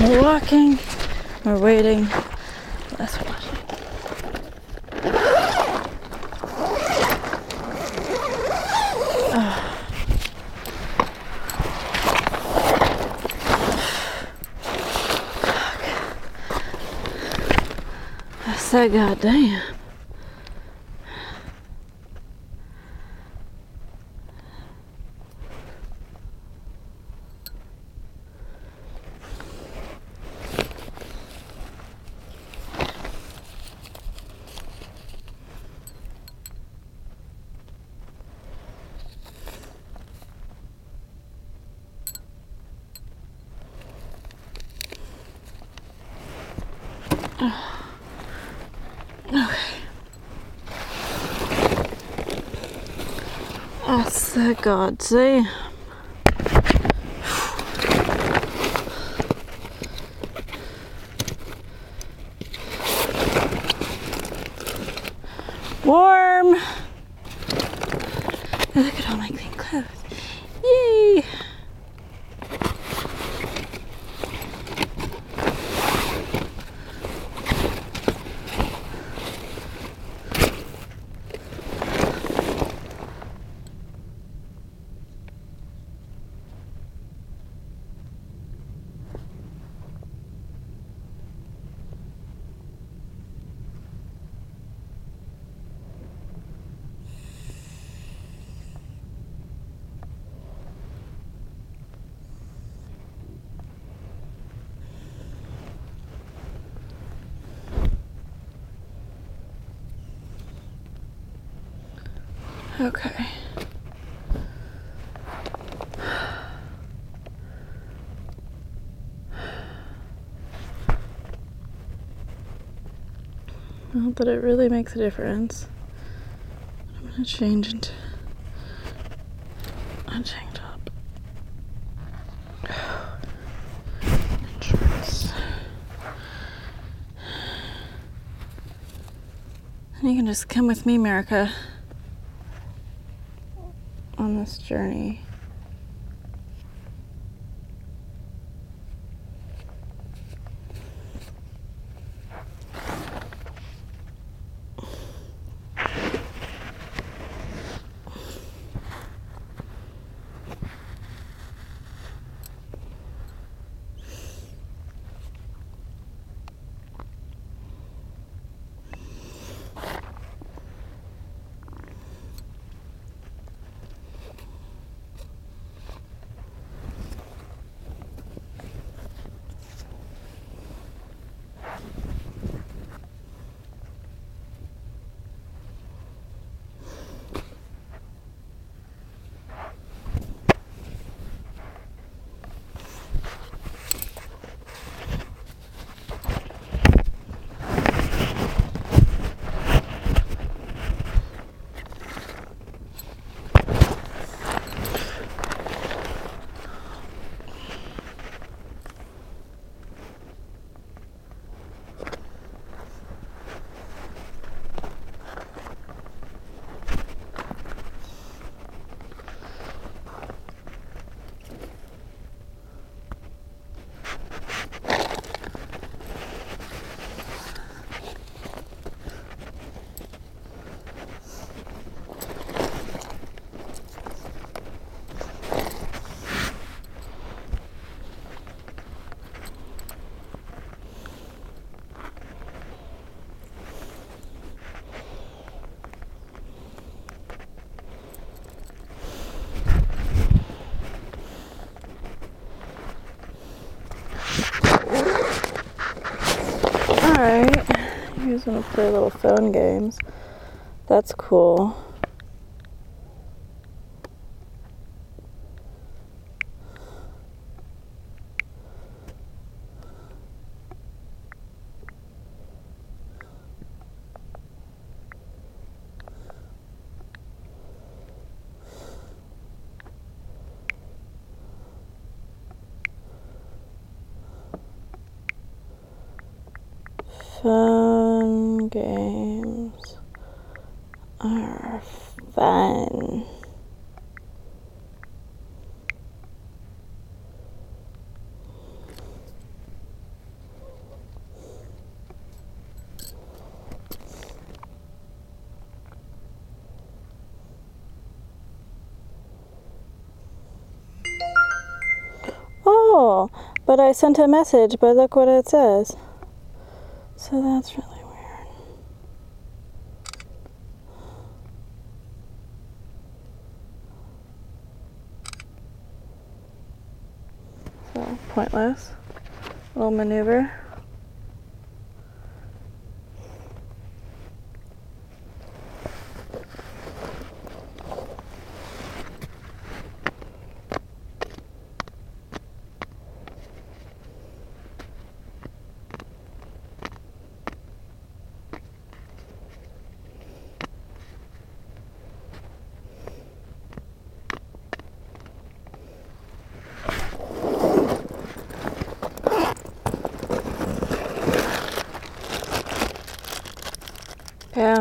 Speaker 3: We're walking, we're waiting, I said, Oh, goddamn. I said, goddamn. Warm. Look at all my clean clothes. Yay. Okay. Not that it really makes a difference. I'm gonna change into a tank top. And you can just come with me, America, on this journey. You guys want to play little phone games? That's cool. Fun games are fun. Oh, but I sent a message, but look what it says. So that's really weird. So pointless. Little maneuver.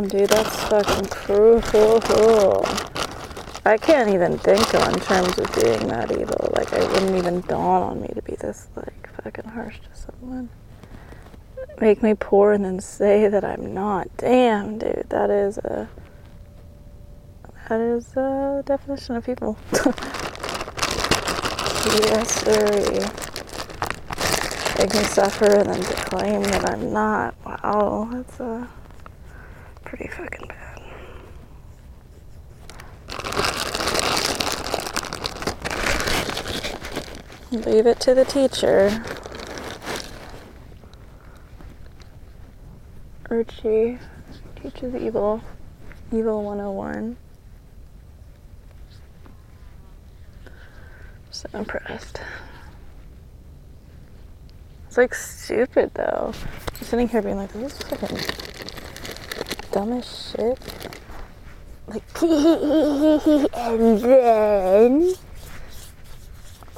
Speaker 3: Dude, that's fucking cruel. I can't even think in terms of being that evil. Like, it wouldn't even dawn on me to be this, like, fucking harsh to someone. Make me poor and then say that I'm not. Damn, dude, that is a. That is a definition of people. yes, sir. Make me suffer and then claim that I'm not. Wow, that's a pretty fucking bad. Leave it to the teacher. Archie teaches evil. Evil 101. So impressed. It's like stupid though. I'm sitting here being like, this is fucking dumb as shit. Like, and then.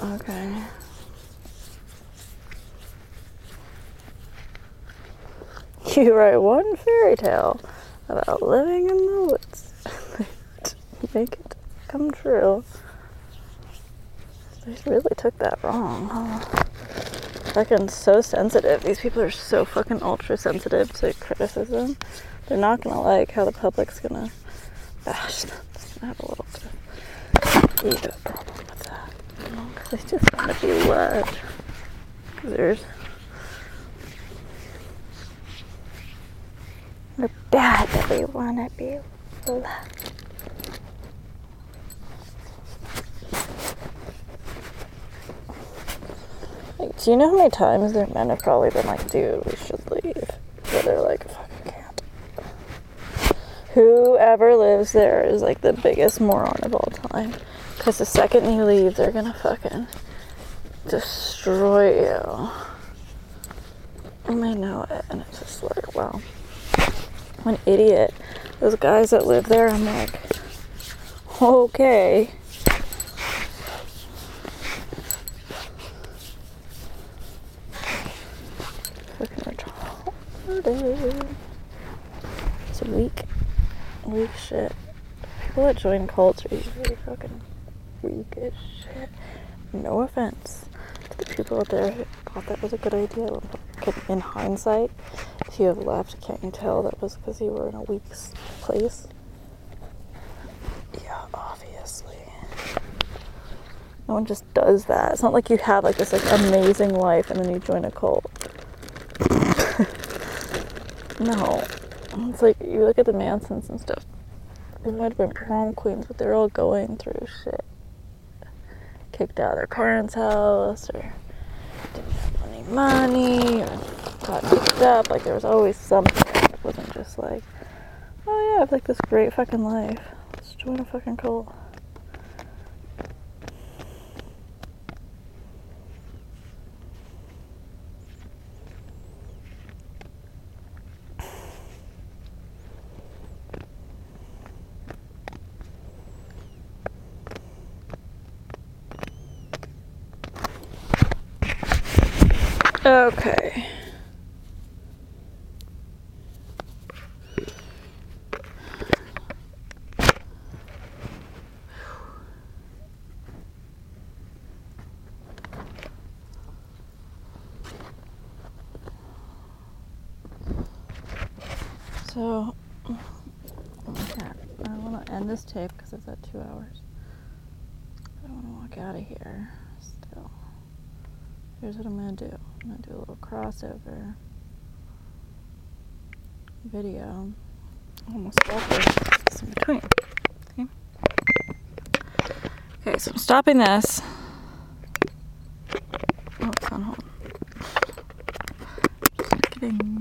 Speaker 3: Okay. You write one fairy tale. about living in the woods. Make it come true. They really took that wrong, huh? Fucking so sensitive. These people are so fucking ultra sensitive to criticism. They're not gonna like how the public's gonna bash them. I have a little bit ego problem with that. You know, they just wanna be loved. there's We're bad, but we wanna be loved. Like, do you know how many times their men have probably been like, dude, we should leave? But they're like, can't. Whoever lives there is like the biggest moron of all time. Because the second you leave, they're gonna fucking destroy you. And they know it. And it's just like, wow. What an idiot. Those guys that live there, I'm like, okay. Fucking retarded. It's a weak, weak shit. People that join cults are usually fucking weak as shit. No offense to the people out there who thought that was a good idea. In hindsight, if you have left, can't you tell that was because you were in a weak place? Yeah, obviously. No one just does that. It's not like you have like this like amazing life and then you join a cult. no. It's like you look at the Mansons and stuff. They might have been prom queens, but they're all going through shit. Kicked out of their parents' house or didn't have any money or got picked up. Like there was always something. It wasn't just like, oh yeah, I have like this great fucking life. Let's join a fucking cult. Okay. So, yeah, I want to end this tape because it's at two hours. I want to walk out of here still. Here's what I'm gonna do. I'm gonna do a little crossover video. Almost got this in between. Okay. Okay, so I'm stopping this. Oh, it's on hold. Just kidding.